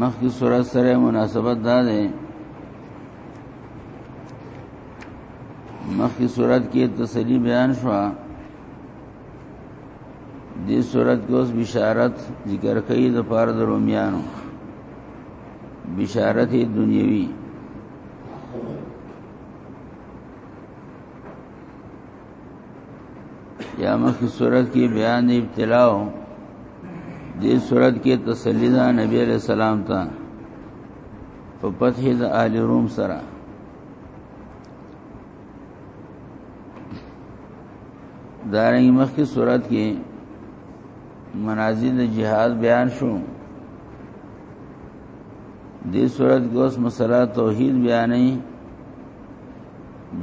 مخکې سره سره مناسبت دا ده مخکې صورت کې تسلی بیان شو دې صورت کې اوس بشارت ذکر کوي د پار د رومیانو بشارت دنیوي یا مخی صورت کی بیان ابتلا ہو دی صورت کی تسلی دا نبی علیہ السلام تا په فتح د آل روم سره دارنګ مخکې صورت کې منازل جهاد بیان شو دې صورت کې اوس مسله توحید بیانې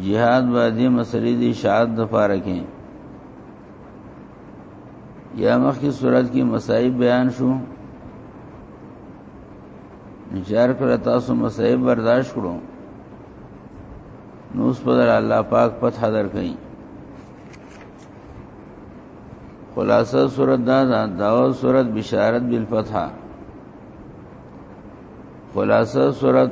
جهاد باندې مسلې دي شاعت د پاره کې یا مخکې صورت کې مصائب بیان شو نشار کړ تاسو مصائب برداشت کړو نو اوس په الله پاک فتح درکړي خلاصه صورت دا دا داو صورت بشارت بالفتح خلاصه صورت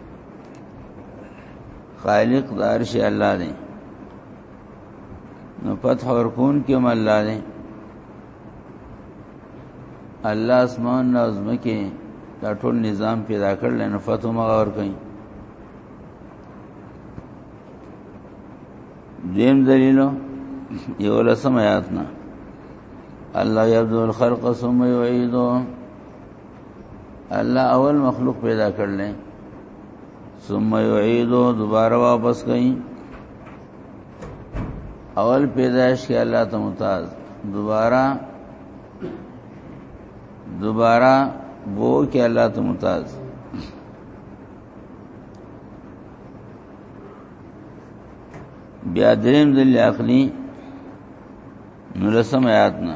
خالق د عرش الله دی نو فتح ورکون کې هم الله دی الله اسمان او زمکه دا ټول نظام پیدا کړل نو فتح مغه ور کوي دیم دلیلو یو لسم آیاتنا الله یبدو الخلق ثم یعیدو الله اول مخلوق پیدا کړل ثم يعيدو دوباره واپس کئ اول پیدائش کې الله ته ممتاز دوباره دوباره بو کې الله ته ممتاز بیا دریم دلیل عقلی نو لسم آیات نه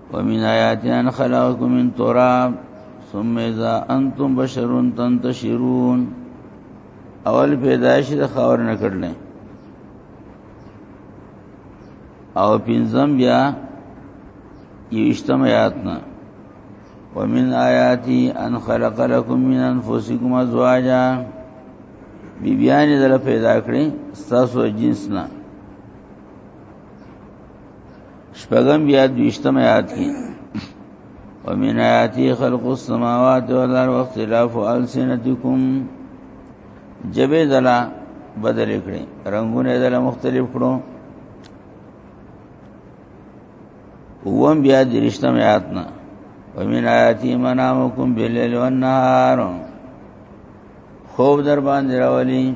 ومن آیات ان خلقکم من تراب ثم اذا انتم بشر تنتشرون اول پیدائش د خاور نه کړل او پنځم بیا یشتم آیات نه ومن آیاتی ان خلق لكم من انفسکم ازواجا بیبیانی دل پیدا کړی ستاسو جنس نه شپږم بیا دویشتم آیات کې ومن آیاتی خلق السماوات والارض واختلاف السنتکم جبه دلا بدل کړي رنگونه دلا مختلف کړو وم بیا درشتم آیاتنا ومن آیاتی منامکم باللیل والنهار خوب در باندې راولي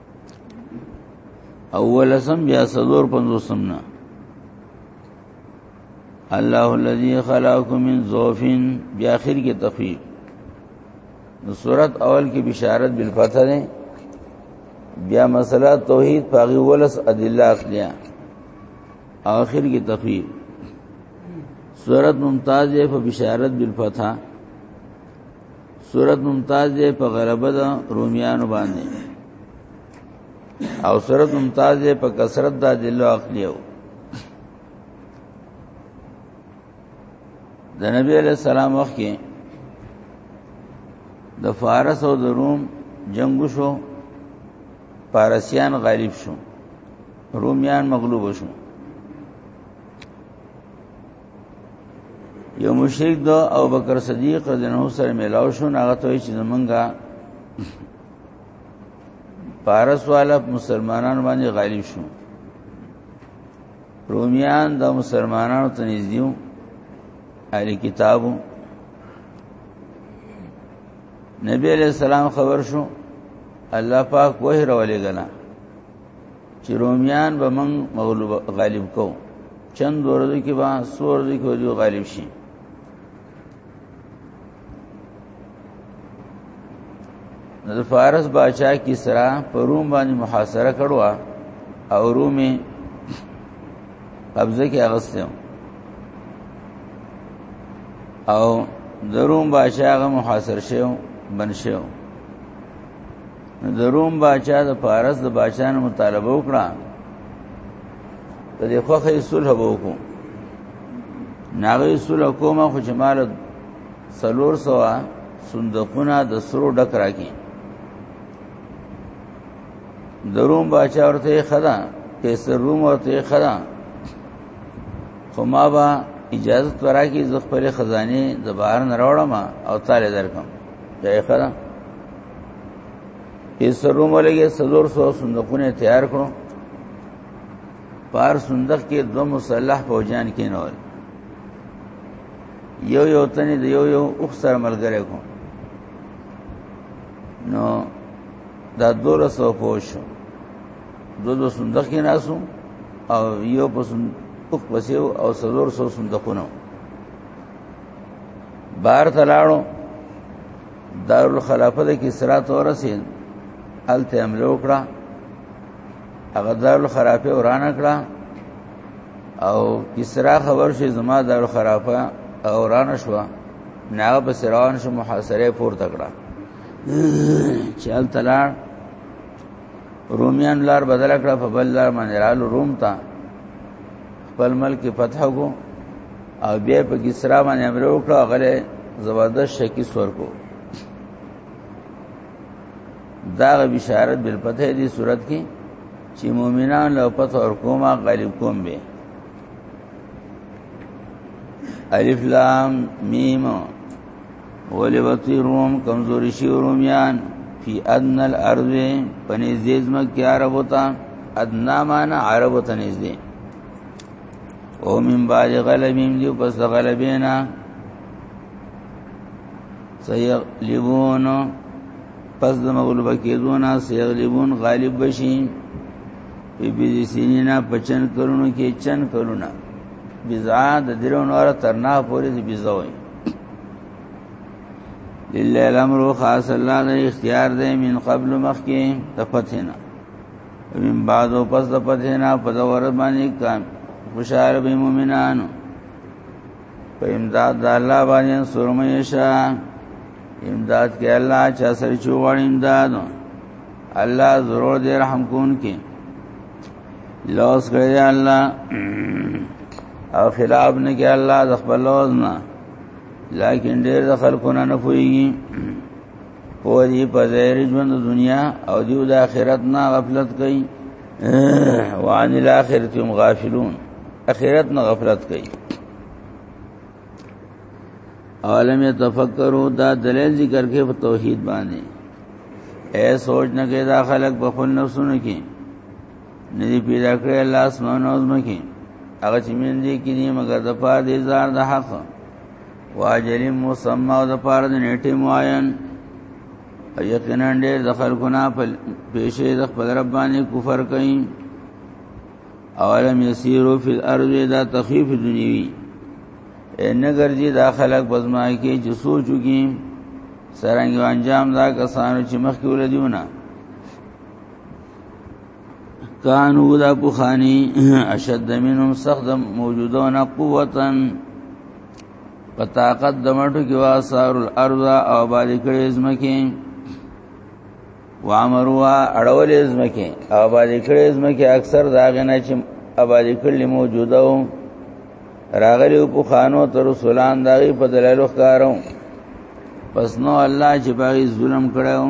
اول سم بیا سلور پنځوسم نه الله الذي خلقكم من ضعف بیا اخر کې تخفیف نو صورت اول کې بشارت بالفتح ده بیا مسله توحید پاغي ولس ادله اخلیا اخر کې تخفیف صورت ممتاز ہے فبشارت بالفتح صورت ممتاز دی په غلبه د رومیانو باندې او صورت ممتاز دی په کثرت د دل عقلیو د نبی علیہ السلام وخت کې د فارس او د روم جنگ شو پارسیان غالب شو رومیان مغلوب شو یو مشرک دو او بکر صدیق رضی الله سره ملاو شو ناغه توې چې زمونږه پارس والا مسلمانان باندې غالب شو رومیان د مسلمانانو ته نږدېو اهل کتابو نبی علیہ السلام خبر شو الله پاک وحی راولې غلا چې رومیان به موږ مغلوب غالب کو چند ورځې کې به سور ورځې کې به غالب شي د فارس باچا کی سرا په روم باندې محاصره کړو او رومي قبضه کې اغستم او دروم بادشاہ هغه محاصر شو بن شو د روم باچا د فارس د باچا نه مطالبه وکړه په دې خوخه صلح وکړو ناغه صلح کومه خو جمال سلور سوا صندوقونه د سرو ډک راکی د روم باچا ورته خدا پیسې روم ورته خدا خو ما با اجازه ترا کی زخ پر خزانه د بهر نه راوړم او تعالی درکم دا یې خره یې سرو ملګې سلور سو صندوقونه تیار کړو پار صندوق کې دو مسلح فوجان کې نه ول یو یو تنه د یو یو اوخ سره ملګری کو نو دا دوله سو پوش دو دو صندوق کې ناسو او یو په اوخ پسیو او سلور سو صندوقونه بار تلاړو دارالخلافه د کسرا تورسین الته حمله وکړه هغه دارالخلافه وران کړه او کسرا خبر شي زما دارالخلافه وران شو ناغه په سراون شو محاصره پورته کړه چل تلاړ رومیان لار بدل کړه په بل لار باندې رالو روم ته خپل ملک فتح کو او بیا په کسرا باندې امر وکړه غره زبردست شکی سور کو دا بشارت بل پته دي صورت کې چې مؤمنان له پته اور کومه غالب کوم به الف لام میم ولی وتی روم کمزوری شی رومیان فی ادن الارض پنیزیز مکی عربو تا ادنا مانا عربو تا نزدی او من بعد غلبیم دیو پس غلبینا سیغلبون پس د مغلوب کېدونه سیغلبون غالب بشي ابن سینا په چن کرونو کې چن کرونه بزا د درو نور ترنا پورې د بزا وي لله الامر خاص الله د اختیار دی من قبل مخکې تفتنا من بعد او پس د فتنا په دور باندې کام خوشاله به مؤمنانو په امداد د الله باندې سرمیشا امداد کې الله چا سره چوغړ امداد الله ضرور دې رحم کون کې لوس کړی الله او خلاف نه کې الله د خپل لوز نه لیکن ډېر د خلکو نه نه پويږي او دی په ظاهر ژوند دنیا او دیو د آخرت نه غفلت کوي وعن الاخرت هم غافلون اخرت نه غفلت کوي عالم تفکرو دا دلیل ذکر کې په توحید باندې اے سوچ نه کې دا خلق په خپل نفسونو کې ندی پیدا کړی الله اسمان او زمکه هغه چې من دي کې دي مګر د پاره دې زار د حق واجل مسمى او د پاره د نیټه معین یقینا ډېر د خلکونه په پیشه د خپل رب باندې کفر کوي اولم یسیرو فی الارض دا تخفیف دنیوی ان ګرځي دا خلک بزما کې چې سوچو کې سرنګ انجام دا کسانو چې مخکې ولدیونه کانو دا پوخانی اشد منهم سخت موجودون قوتن په طاقت د مټو کې واسار الارض او باندې کړي زمکه وامروا اړول زمکه او باندې کړي زمکه اکثر داغه نه چې ابادی کلی موجوده راغلی په خانو تر رسولان دغه په دلایلو ښکارو پس نو الله چې باغی ظلم کړو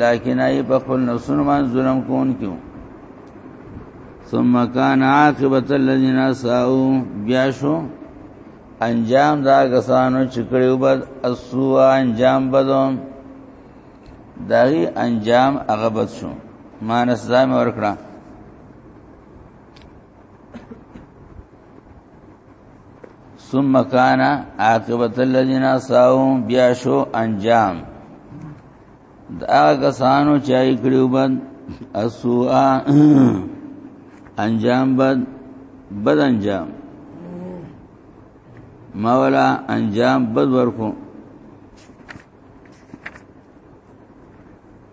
لیکن ای په خپل نفسونو باندې ظلم کون کیو ثم کان عاقبت الذين ساو بیا شو انجام دا غسانو چې کړو بد اسو انجام بدو دغه انجام هغه بد شو مانس ځای ورکړه ثم كان عاقبت الذين ساو بیا شو انجام دا کسانو چای کړیو بند اسوا انجام بد بد انجام مولا انجام بد ورکو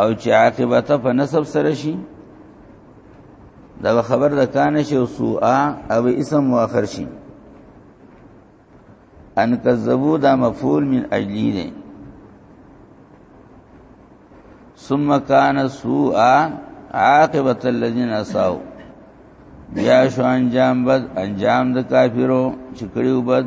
او چې عاقبت په نسب سره شي دا خبر د کان شي او سوء او اسم مؤخر شي ان کذبو دا مفعول من اجلی دی ثم کان سوء عاقبت الذين اساو بیا شو انجام بد انجام د کافرو چې کړیو بد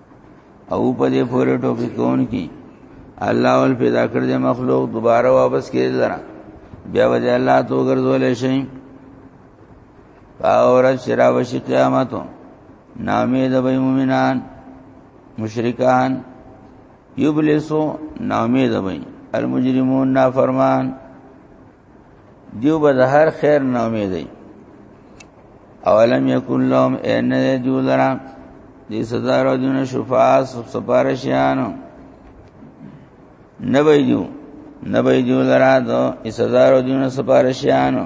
او په دې پورې ټوکی کون کی الله ول پیدا کړ دې مخلوق دوباره واپس کېږي لره بیا وځي الله تو ګرځول شي اور شرا وش قیامت نامې د وی مومنان مشرکان یبلسو نامې د وی المجرمون نافرمان دیو به د هر خیر نه امید دی اولم یکن لهم ان دیو لرا دې سزا را دین شفاعت سپارشیانو نه وی دیو نه وی دیو لرا دو سزا را دین سپارشیانو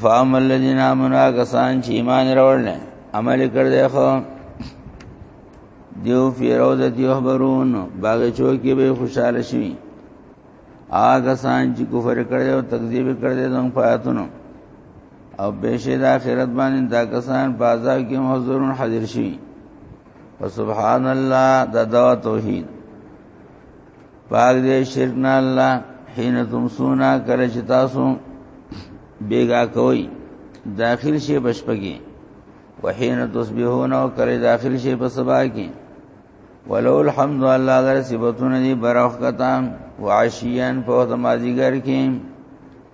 فام الذين امنوا غسان چې ایمان راوړل عمل کړ دی خو دیو فیروز دیو خبرون باغ چوکی به خوشاله شي آګه سان چې کفر کړي او تکذیب کړي زموږ پاتونو او بهشه د آخرت باندې دا کسان بازار کې حضورون حاضر شي وسبحان الله د دا توحید پاک دې شرک نه الله حين تمسونا کله چې تاسو بیگا کوي داخل شي بشپګي وحين تصبحون او کله داخل شي په سبا کې ولو الحمد الله غره صفاتونه دي برخ کتان وعشيان په دمازیګر کې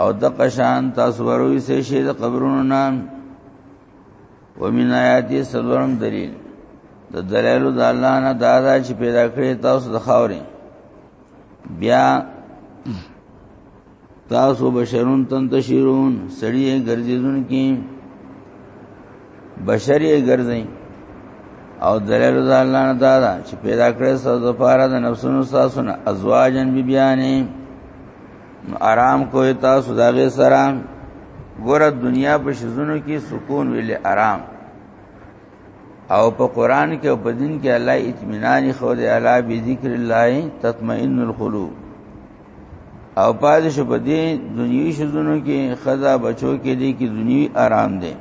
او د قشان تاسو وروي سه شي د قبرونو نام ومن آیات سلورم دلیل د دلایل د الله نه دا دا چې پیدا کړی تاسو د خاورې بیا تاسو بشرون تنتشرون سړی ګرځیدون کی بشری ګرځي او دلایل د الله نه دا دا چې پیدا کړی تاسو د پاره د نفسونو تاسو نه ازواجن بیبیانې بی آرام کوی تاسو داغه سره ګوره دنیا په شزونو کې سکون ویل آرام او په قران کې او په دین کې الله اطمینان خو دې الا بذکر الله تطمئن القلوب او پاز شو په دې دنیوي شزونو کې خزا بچو کې دې کې دنیوي آرام دې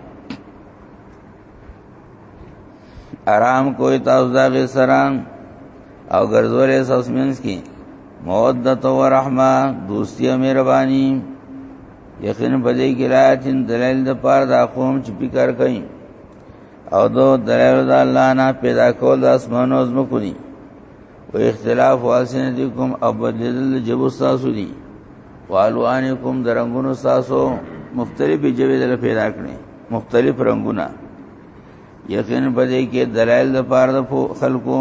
آرام کوئی تاسو دا غي سره او ګرځولې سوسمنس کی مودت و رحمه دوستی او مهرباني یقینا په دې کې راځین دلیل د پار دا قوم چې فکر کوي او دو دلیل د الله نه پیدا کول د اسمانو زمو کو دي و اختلاف واسنتکم او بدلل جبو ساسو دي والوانکم درنګونو ساسو مختلفې جوې دل پیدا کړي مختلف رنگونه یقین بده کې دلایل د پاره د خلکو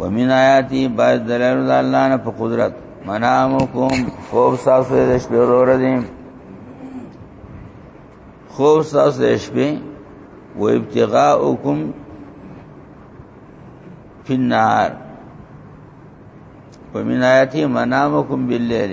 ومن آیاتی باز دلایل د الله نه په قدرت منامکم خوب ساسو د شپې ورور دي خوب ساسو د شپې و ابتغاءکم فی النار ومن آیاتی منامکم باللیل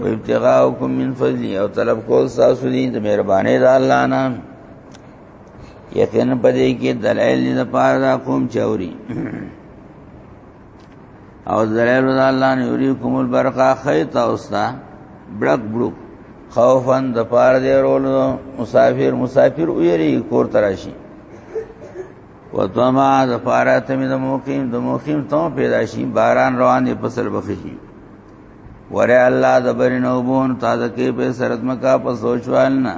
و ابتغاءکم من فضل او طلب کول تاسو دې د مهرباني د الله نه یقینا پدې کې دلایل نه پاره دا قوم چوري او دلایل د الله نه یوري کوم البرقا خیت اوستا بلک بلک خوفن د پاره دې رول مسافر مسافر ویری کور تراشي وتما د پاره تمه د موقیم د موقیم ته پیدا شي باران روان دی فصل بخشي وره الله د برینو بون تازه کې په سرت مکا په سوچوال نه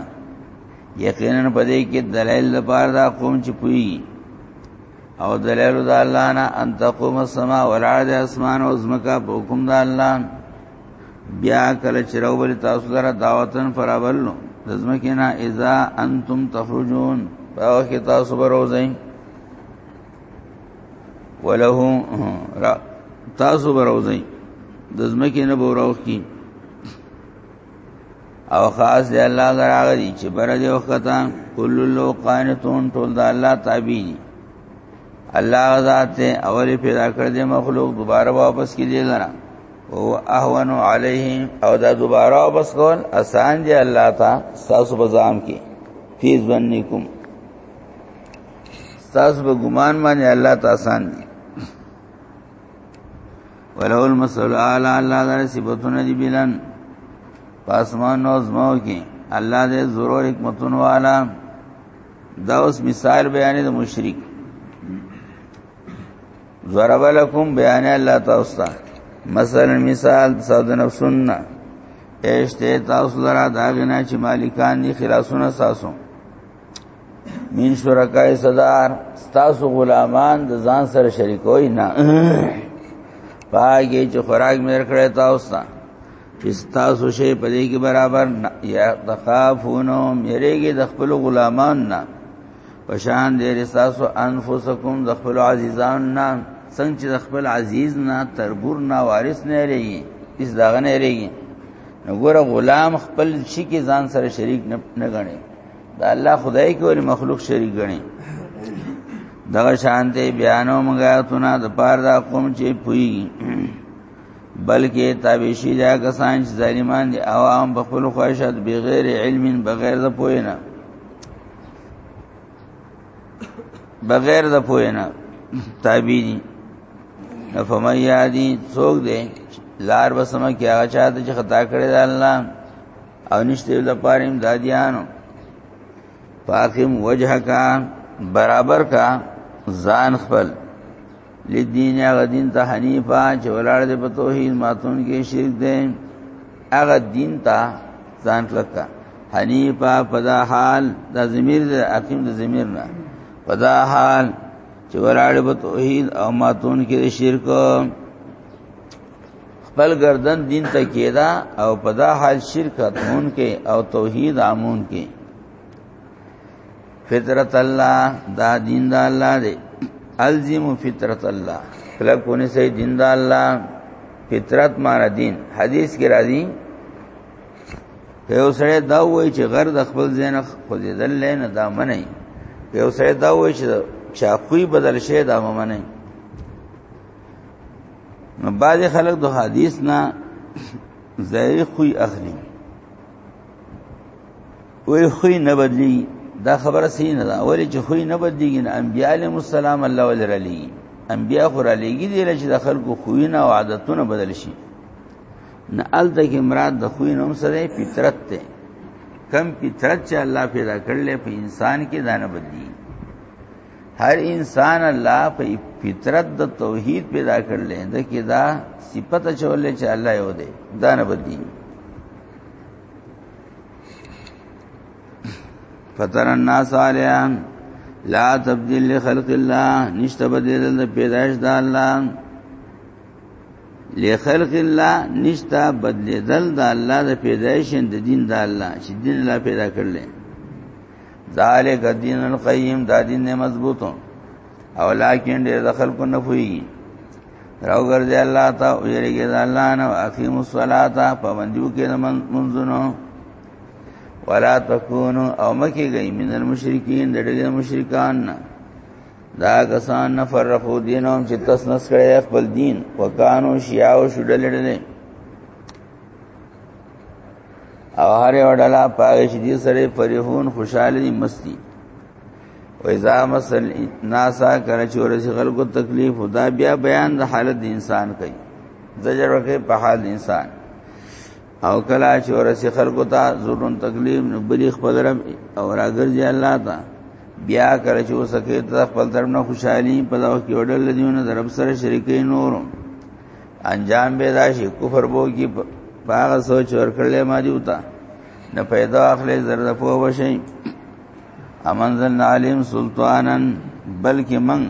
یقینا پدې کې دلایل د پاره دا قوم چې پوي او دلایل د الله نه ان تقوم السما والارض اسمان او زمکا په حکم د الله بیا کله چې راول تاسو لپاره دعوتن فراول نو زمکه نه اذا انتم تخرجون په وخت تاسو بروزئ وله را تاسو بروزي د زمکه نه بوراو کی او خاص دی الله غراغلی چې بر دې وخت کل لو قانتون ټول د الله تابع دي الله ذات اول پیدا کړ دې مخلوق دوباره واپس کیږي لره او اهون علیه او دا دوباره واپس کول آسان دی الله تا تاسو بزام کې فی ظنکم تاسو به ګمان باندې الله تعالی آسان دي ولو المسل اعلی الله دار صفاتونه دی بلن پاسمان نو زمو کې الله دې ضرور حکمتون والا دا اوس مثال بیان د مشرک ضرب لكم بیان الله تاسو مثلا مثال صد نفسنا اشته تاسو لرا دا غنا چې مالکان دي خلاصونه تاسو من شرکای صدار ستاسو غلامان د ځان سره شریکوي نه پاګه چې خوراک مې کړې تاسو ته چې تاسو شی په دې کې برابر نه یا تخافونو مېریږي د خپل غلامان نه پشان دې تاسو انفسکم د خپل عزیزان نه څنګه چې د خپل عزیز نه تربور نه وارث نه لري اس داغه نه لري نو ګوره غلام خپل شي کې ځان سره شریک نه غني دا الله خدای کې ور مخلوق شریک غني دغه شانته بیانو مګاتونه د پاره دا قوم چې پوي بلکې تابعشي دا کسان چې ظالمان دي عوام په خپل خواهشات بغیر علم بغیر د پوینه بغیر د پوینه تابع دي فمن یادی څوک دی لار وسمه کې هغه چاته چې خطا کړی دا الله او نشته د پاره امدادیانو پاکم وجهک برابر کا ځان خپل لدین هغه دین ته حنیفه چې ولاړ دی په توحید ماتون کې شرک دی هغه دین ته ځان کلکا حنیفه پدا حال د ضمیر د اقیم د ضمیر نه پدا حال چې ولاړ په توحید او ماتون کې شرک خپل گردن دین ته کېدا او په دا حال شرک اتمون کې او توحید امون کې فطرت الله دا دین دا الله دی الزم فطرت الله کله کونه سي دین دا الله فطرت معنی دین حدیث کې راځي یو سره دا وای چې غر د خپل زین خو دې دل نه دا منه یو سره دا وای چې چاقوی بدل شي دا منه نو بعض خلک د حدیث نه زای خوې اخلي وې خوې نه بدلی دا خبره صحیح نه ده ولې چې خوې نه بدلیږي نه انبیاء علیهم السلام الله ولرلی انبیاء خو را لېږي دي چې د خلکو خوې نه او عادتونه بدل شي نه ال دغه مراد د خوې نوم سره فطرت ته کم فطرت چې الله پیدا کړل په انسان کې دانه بدلی هر انسان الله په فطرت د توحید پیدا کړل د کې دا صفته چولې چې الله یو دی دا نه بدی فتر الناس علیان لا تبدیل لخلق الله نشته بدل د پیدائش د الله لخلق الله نشته بدل د الله د پیدائش د دین د الله چې دین الله پیدا کړل ذالک الدین القیم دا دین نه مضبوطو او لاکین ډیر دخل کو نه پوي راو ګرځي الله تا او یریږي الله نه اقیم الصلاۃ پابندیو کې منځونو ولا تکونو او مکی گئی من المشرکین د ډېر مشرکان نه دا کسان نه فرقو دینوم چې تس نس کړي خپل دین وکانو شیاو شډلډلې او هر یو ډلا پاره چې دې سره فرحون خوشاله دي مستی و اذا مسل ناسا کړه چې ورسې خلکو تکلیف دا بیا بیان د حالت د انسان کوي زجر ورکه په حال انسان او کلا چې ورسې خلکو ته زورن تکلیف نو بلی خپل رب او راګرځي الله ته بیا کړه چې وسکه ته خپل درم نه خوشحالي په دغه کې وړل دیونه درب سره شریکې نورم انجام به دا شي کفر بو کی باغ سوچ ورکړل ما دی وتا نه پیدا اخلي زرد په وشي امنزل علیم سلطانن بلکې من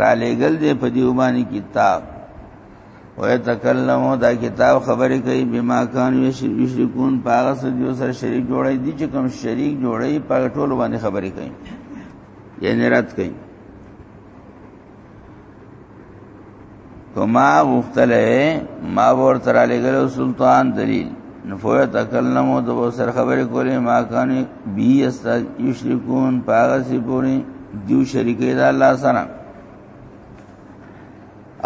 را لېګل دې په دیو باندې کتاب وې تکلمو دا کتاب خبرې کوي بما کان یشرکون پاغه سجو سره شریک جوړې دي چې کوم شریک جوړې په ټول باندې خبرې کوي یې نرات کوي کما غختله ما ور تر لګلو سلطان دلیل نفوه تکلم او د سر خبرې کولې ما کان بی است یشرکون پاغه سی پوری دیو شریکې دا الله سره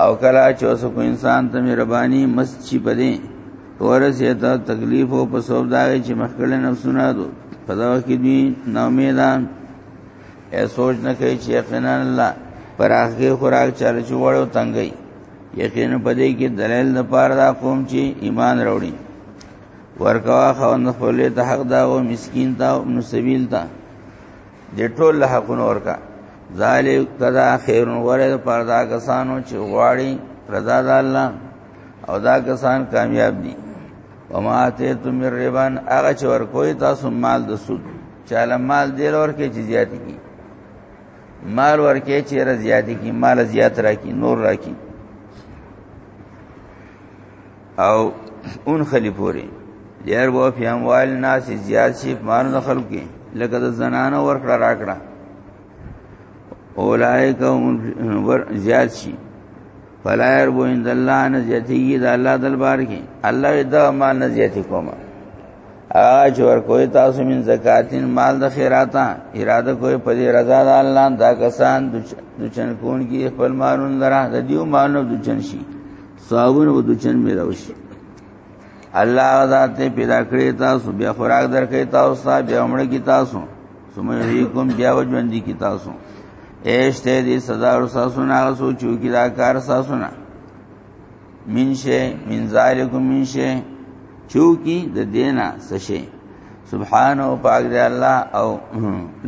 او کلا چوس کو انسان ته مهرباني مس چی پدې ورس یې ته تکلیف او په سوب دا چې مخکله نفسونه دو په دا کې دی نو امیدان ای سوچ نه کوي چې یقینا الله پراخي خوراک چاله چوړو تنګي یقینا پدې کې دلیل د پاره دا قوم چې ایمان وروړي ورکوا خوند خپلې ته حق دا او مسكين تا او ابن سبيل تا د ټول حقونو ورکا ذالک تدا خیر وره پردا کسانو چې غواړي رضا د الله او دا کسان کامیاب دي وما ته تم ربان هغه چې ورکوي تاسو مال د سود چاله مال ډیر ورکه چې زیات کی مال ورکه چې را زیات کی مال زیات راکی نور راکی او اون خلی پوری لیر وو فی اموال الناس زیات شي مال نه خلق کی لکه د زنانه ورکړه راکړه اولائک هم زیات شي فلا يربو عند الله نزيتي دا الله دلبار کې الله دا مال نزيتي کوما اج ور کوئی تاسو من زکاتین مال د خیراتا اراده کوئی په دې رضا د الله دا کسان دچن کون کی خپل مالون درا د دیو مالو دچن شي صاحبونو دچن می راوشي الله ذات پیدا کړی تاسو بیا خوراک درکې تاسو بیا عمر کی تاسو ثم یحییکم بیا وجوند کی تاسو ایشته دې سزا ور تاسو نه سوچو کی دا کار تاسو نه من شی من ذالکم من شی چوکی د دینا سشی سبحان او پاک دی الله او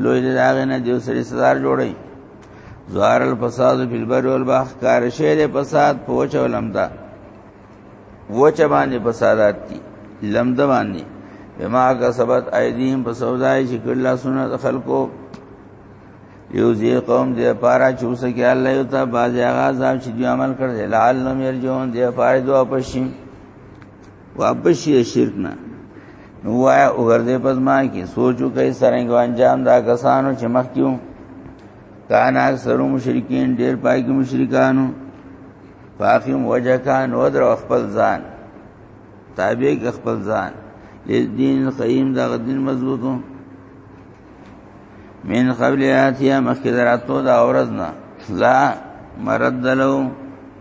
لوی دی داغه نه دیو سری سزا جوړی زوار الفساد فی البر والبحر کار شه دی فساد پوچولم تا وچ باندې فسادات دي لمد باندې بما کا سبت ايديهم په سودای چې کله سونه خلکو یو زی قوم دې پارا چوس کې الله یو ته باز هغه عذاب چې دوی عمل کړل لعل لم يرجون دې پاره دوه پښیم واپس یې شرک نه نو وایا وګرځې پس ما کې سوچو کوي سرنګ انجام دا کسانو چې مخ کیو کان اکثر مشرکین ډیر پای کې مشرکانو فاقم وجکان ودر خپل ځان تابع خپل ځان لدین قیم دا دین مضبوطو من قبل آتیا مخکې دراتو دا اورز نه لا مرد لو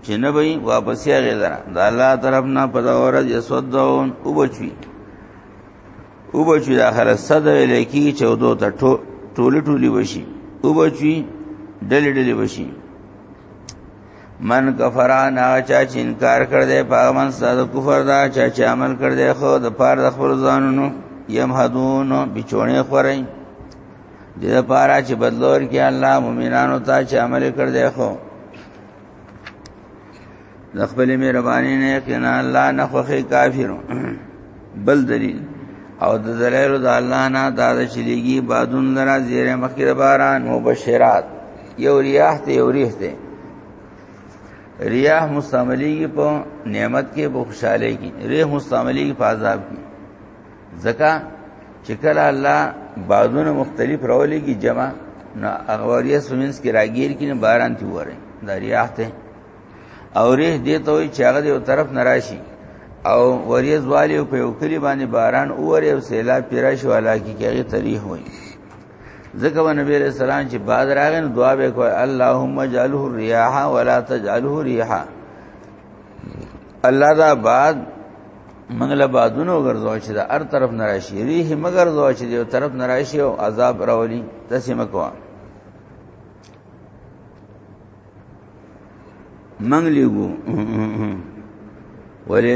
چې نه وي واپس یې غیدره دا الله طرف نه په دا اورز یسودون او بچوي او بچوي دا خره صد لکی 14 ته ټوله ټولی وشي او بچوي ډلې ډلې وشي من کفران هغه چا چې انکار کړ دې په هغه من ساده کفر دا چا چې عمل کړ دې خو د پاره د خپل ځانونو یم حدون بچونه خورئ دې لپاره چې بدلور کې الله مؤمنانو ته چې عمل کړ دې خو د خپل مهرباني نه کنا الله نه خوخي کافرو بل دلیل او د دلایل د الله نه دا د چلیږي بادون لرا زیره مخکې باران مبشرات یو ریاح ته یو ریح ته ریاح مستعملیږي په نعمت کې په خوشاله کې ریح مستعملیږي په عذاب کې ځکه چې کله الله بادونه مختلف راولي کې جمع نو اغوریه سمنس کې راګیر کې باران تی وره دا ریاح ته او ریح دې ته وي چې هغه یو طرف نراشي او وریز والی په یو کلی باندې باران اوره او سیلاب پیرا شو علاقه کې هغه تاریخ وایي ځکه و نبی علیہ السلام چې بعد راغی نو دعا به کوي اللهم اجعله الرياح ولا تجعله ريحا الله دا بعد منګله بادونو ګرځو چې دا هر طرف نراشي ریه مگر زو چې یو طرف نراشي او عذاب راولي تاسو مکو منګلیګو ولې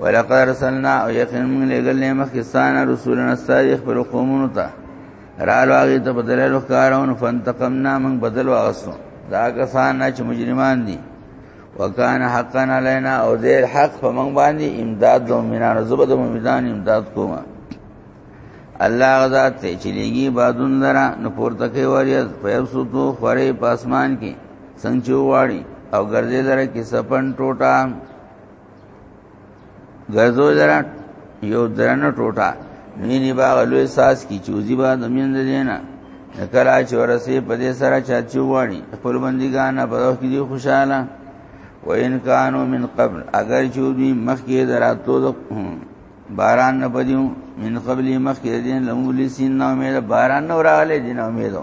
ولقد ارسلنا او یقینا موږ لګل نه مخکستانه رسولنا استاد خپل قومونو ته رالو هغه ته بدل له کارونو فانتقمنا موږ بدل واغسو دا کسان چې مجرمان دي وکانه حقا علینا او دې حق په موږ باندې امداد د مؤمنانو زبد مؤمنان امداد کوما الله غزا ته چې لګي بادون درا نو پورته کوي وریاض په سوتو خوري په اسمان کې څنګه واړي او ګرځي لره کې سپن ټوټه ګرځو درا یو درنه ټوټه مینی باغ لوی ساس کی چوزی با دمین دینا کلا چې ورسې په دې سره چا چوغاړي خپل بندګان په وخت کې دی خوشاله و ان کانو من قبل اگر چې دوی مخکې دراتو د باران نه پدیو من قبل مخکې دین لمول سین نو امید باران نه وراله دین امیدو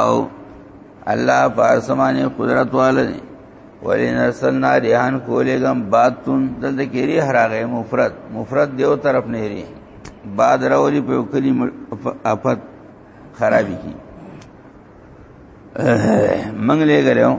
او الله په اسمانه قدرت والے ولین ارسلنا ریحان کولیګم باتون دلته کې ریح راغې مفرد مفرد دیو طرف نه ری باد راولي په کلی افت خرابې کی منګ لګره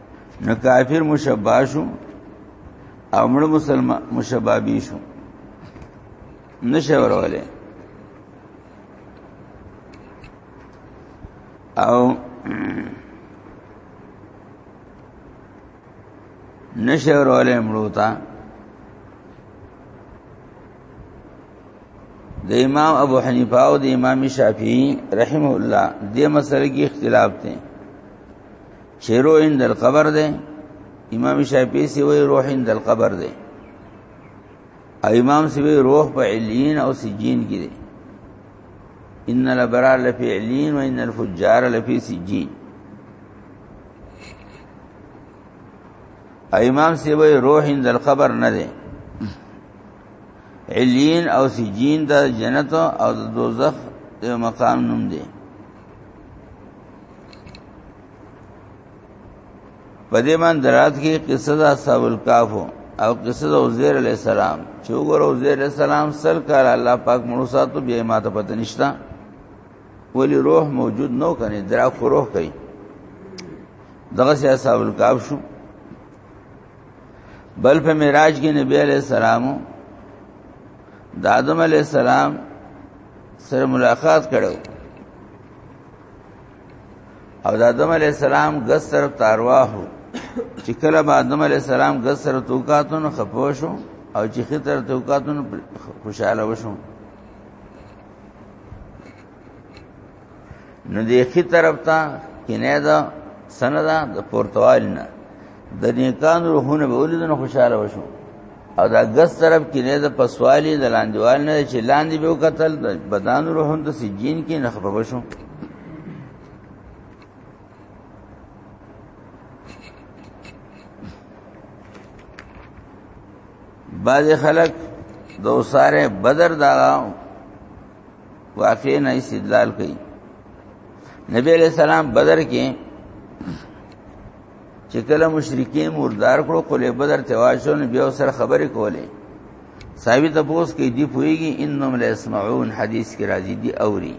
نو کافر مشبع شو او مړ مسلمان مشبع بي شو نشه ورولې او نشه ورولې مړو ته د امام ابو حنیفه او د امام شافعی رحمه الله د مسلې کې اختلاف دي چې روح اند القبر ده امام شافعي سی وی روح اند القبر ده او امام سی وی روح په علین او سجین کې ده ان الابرار لفی علین و ان الفجار لفی سجین او امام سی وی روح اند القبر نه ده علین او سجین د جنت او د دوزخ د مقام نوم دی په دې باندې درات کې قصه د اصحاب الکهف او قصه د عزیر علی السلام چې وګوره عزیر علی السلام سل کال الله پاک مړو ساتو بیا ماته پته نشتا ولی روح موجود نو کنه درا خو روح کوي دغه سي اصحاب الکهف شو بل په معراج کې نبی علی السلام د آدم علی السلام سره ملاقات کړو او د آدم علی السلام غس طرف تارواح چې کله به آدم علی السلام غس طرف توکاتون خپوشو او چې خطر توکاتون خوشاله وشو نو دې خطر طرف ته کینه دا سندا د پورتوال نه د نیکان روحونه به ولید نو خوشاله وشو او دا ګس طرف کې نه د پسوالی د لاندېوال نه چې لاندې به قتل د بدن روحون د سجین کې نه خبر وشو بعض خلک د اوساره بدر دا واقع نه استدلال کوي نبی علیہ السلام بدر کې چې کله مشرکین مردار کړو قلې بدر تواجن بیا سره خبرې کولې صاحب ته پوس کې دی پويږي انهم لا يسمعون حدیث کې راځي دی اوري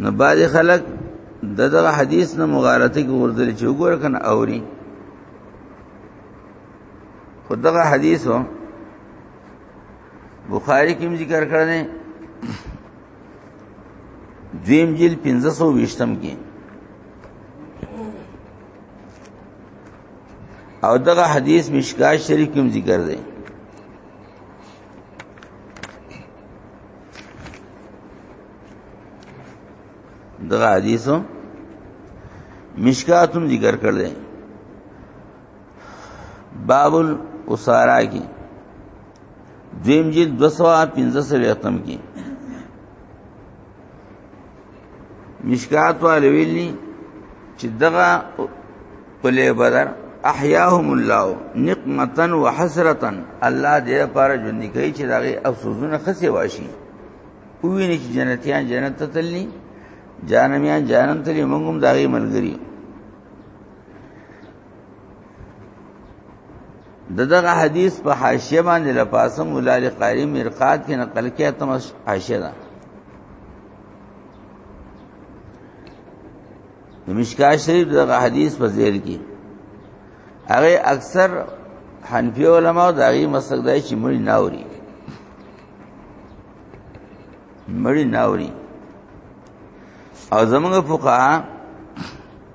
نو بعد خلک دغه حدیث نه مغالطه کې ورته چې وګور کنه اوري خدغه حدیثو بخاری کې ذکر کړل دویم جیل 1520م کې او دغه حدیث مشکاش شریف کې ذکر دی دغه حدیثو مشکات هم ذکر کړل باب الاسارا کی دیم جیل دو سوا پینزه سوی اختم کی مشکات والی ویلی چې دغه پلی بدر احیاهم الله نقمتا وحسرتا الله دې لپاره ژوند کوي چې دغه افسوسونه خسي واشي ویني چې جنتیان جنت ته تللی جانمیان جانم تللی موږ هم دغه ملګری د دغه حدیث په حاشیه باندې لپاسه مولا علی قاری مرقات کې نقل کړي تم حاشیه ده د مشکا شریف دغه حدیث په ذیل کې هغه اکثر حنفی علما او دغه مسلک دای چې مړی ناوري مړی ناوري او زمونږ فقها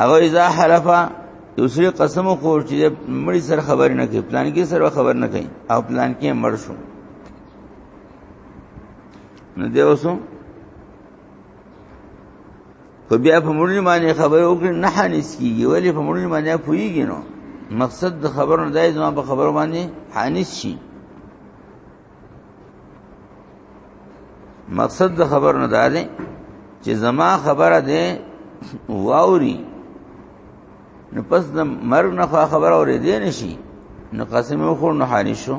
هغه اذا حلفا یو سری قسم خو چې مړی سره خبر نه کوي پلان کې سره خبر نه کوي او پلان کې مړ شو نو دی اوسو خو بیا په مړی باندې خبر وکړي نه حانس کیږي ولی په مړی باندې پویږي نو مقصد د خبرو دای زما په خبرو باندې حانس شي مقصد د خبر نه ده چې زما خبره ده واوري نو پس د مرګ نه خبر اورې دی نشي نو قسم خور نه حانی شو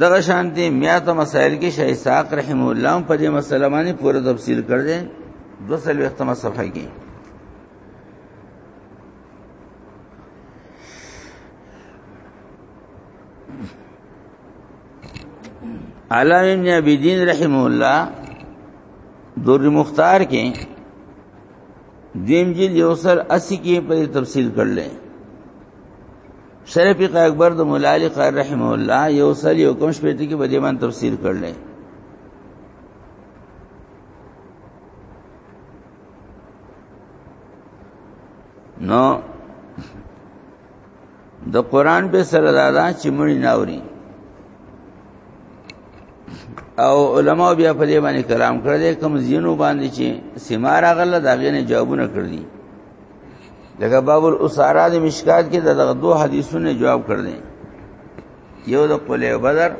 دغه شانتي میات مسائل کې شیخ اسحاق رحم الله په دې مسله باندې پوره تفصیل کړ دې 200 وختمه صفحه کې علامه ابن ابي دين رحمه الله دور مختار کې دیم جیل یو سر 80 کې په تفصیل کړل شرف فقہ اکبر د مولا علی قاری رحمه الله یو سل یو کوم شپې ته کې په دې باندې تفسیر کړل نو د قران په سره دادا چې مړی ناوري او علما بیا په دې باندې کلام کړ دې کوم زینو باندې چې سیمار غل دا غینه جوابونه کړ دي لکه باب الاسارا د مشکات کې دغه دوه حدیثونه جواب کړ دي یو د قلیه بدر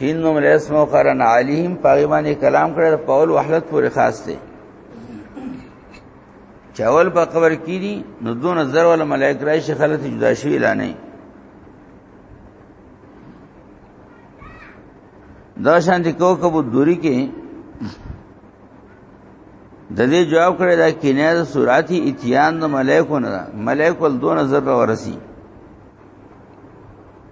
هینم رسم او قرن علیم پاغي باندې کلام کړه په اول وحلت پورې خاص دی چاول په قبر کې دي نو دون زر ول ملائک راشي خلک جدا شي اعلانې دا شان دي کوكب دوری کې د دې جواب کړی دا کینه د سوراتي اتیان د ملائکو نه ملائکو دون زر ورسی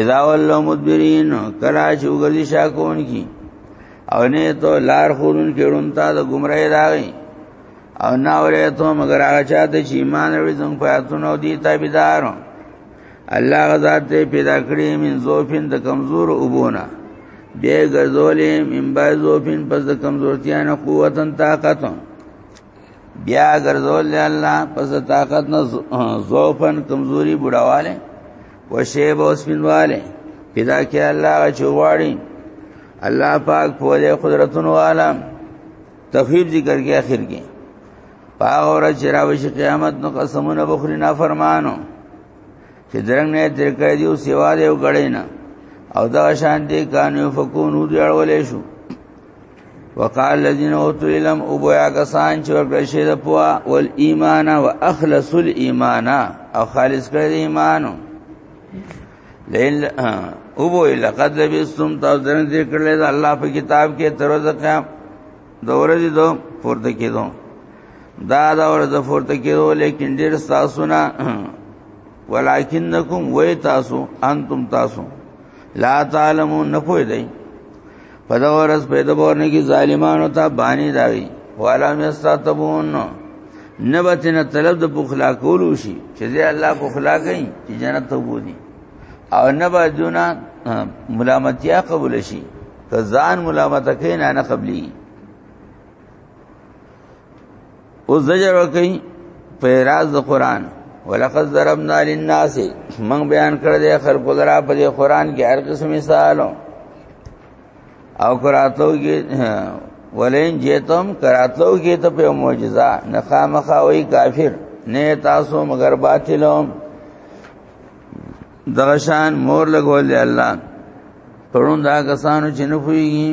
اذا ولوا مدبرین کلا چې وګرځي شاکون کی او نه ته لار خورون کېړون تا د گمراهی راغی او نه اورې ته مگر هغه چا ته چې ایمان لري څنګه پیاتونو دی تابعدار الله غزا ته پیدا کړی من زوفین د کمزور وبونه بیا ګرځولې من بایزو فین پس د کمزورتیا نه قوتن طاقت بیا ګرځولې الله پس د طاقت نه زوفن کمزوري بډاواله وشیب اوس منواله پیدا کې الله چوغاړي الله پاک په دې قدرتونو عالم تخفیف ذکر کې اخر کې پاغ اور چراوش قیامت نو قسمونه بخری نا فرمانو چې درنګ نه تر کړی دیو سیوا دیو غړې نه او دا شان دې قانون فکون هو دی اړولې شو وقال الذين اوتوا العلم ابويا کسان چې ورکړل شي د پوا او ایمان او اخلص الايمان او خالص کړی ایمان لیل ابو لقد لبستم تاسو درن ذکر له الله په کتاب کې تر ورځې قیام دور دي دو پورته کېدو دا دا ورځې پورته کېدو لیکن ډیر تاسو نه ولکنکم وای تاسو انتم تاسو لا تعلمون نه پوي دی په دا ورځ په دې باندې کې ظالمانو ته باندې داوي والا مستتبون نبتنا طلب د بخلا کولو شي چې دې الله بخلا کوي چې جنت ته وودي او نبا جنا ملامتیا قبول شي که ځان ملامت کین نه قبلي او زجر کوي په راز د قران ولقد ضربنا للناس من بیان کړ دې خلق لرا په دې قران کې هر قسم مثالو او کراتو کې ولین جیتم کراتو کې ته په معجزه نخامخوي کافر نه تاسو مگر باطلوم دغه شان مور لګول دی الله پرون دا کسانو چې نه پويږي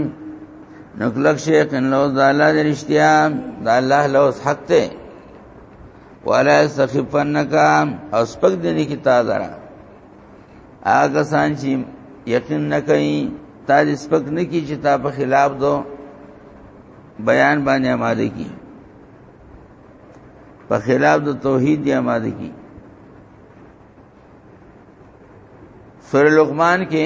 نو کلک شیخ ان لو د الله د رښتیا د الله لو حق ته ولا سخفنک او سپک دې نه کی تا درا هغه سان چې یقین نه کوي تا دې سپک نه کی چې تا په خلاف دو بیان باندې آماده کی په خلاف د توحید دی آماده کی سورہ لقمان کې